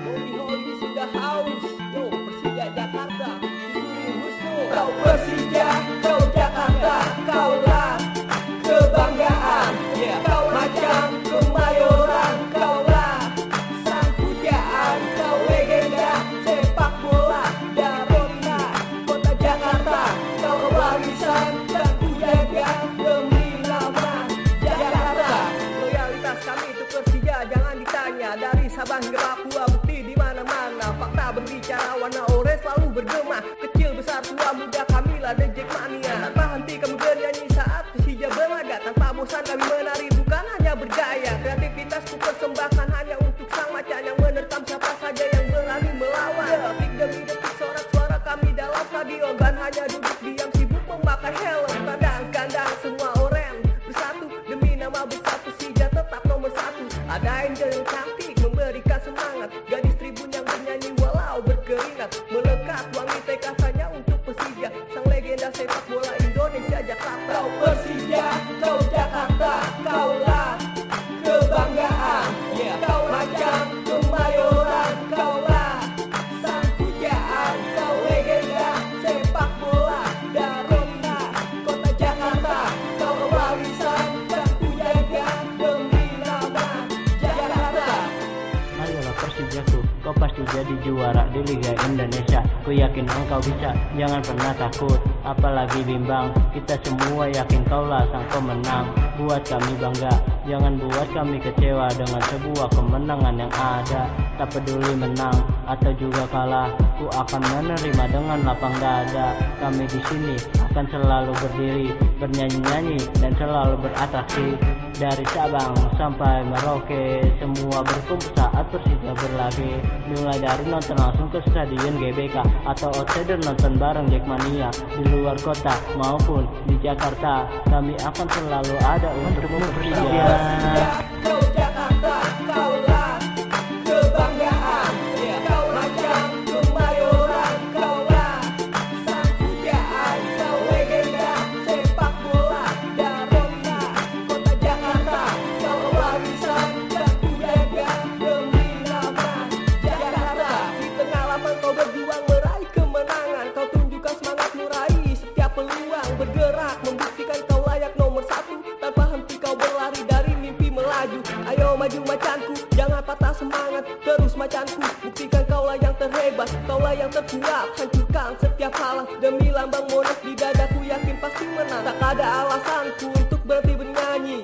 Hobi hobi sudah haus. Yo Persija Jakarta. Disuruh Husnu Kau Persija Kau Sabang hingga Papua bukti di mana-mana. Fakta berbicara warna orange selalu bergema. Kecil besar tua muda kami lah The Jack Mania. Tanpa henti kami bernyanyi saat Persija berlaga Tanpa bosan kami menari bukan hanya bergaya. Kreativitas ku persembahkan hanya untuk sang macan Yang menerkam siapa saja yang berani melawan. Detik demi detik sorak suara kami dalam stadion. Dan hanya duduk diam sibuk memakai helm. Tandang kandang semua memberikan semangat Ayolah Persijaku, kau pasti jadi juara di Liga Indonesia. Ku yakin engkau bisa, jangan pernah takut, apalagi bimbang. Kita semua yakin kaulah sang pemenang. Buat kami bangga, jangan buat kami kecewa dengan sebuah kemenangan yang ada. Tak peduli menang atau juga kalah, ku akan menerima dengan lapang dada. Kami di sini akan selalu berdiri, bernyanyi-nyanyi dan selalu beratraksi. Dari Sabang sampai Merauke, semua berkumpul saat Persija berlaga. Mulai dari nonton langsung ke stadion GBK atau outsider nonton bareng Jackmania di luar kota maupun di Jakarta. Kami akan selalu ada untukmu Persija. Peluang Bergerak membuktikan kau layak nomor satu. Tanpa henti kau berlari dari mimpi melaju. Ayo maju macanku, jangan patah semangat Terus macanku, buktikan kaulah yang terhebat Kaulah yang terkuat, hancurkan setiap halang Demi lambang monas di dadaku. Yakin pasti menang Tak ada alasanku untuk berhenti bernyanyi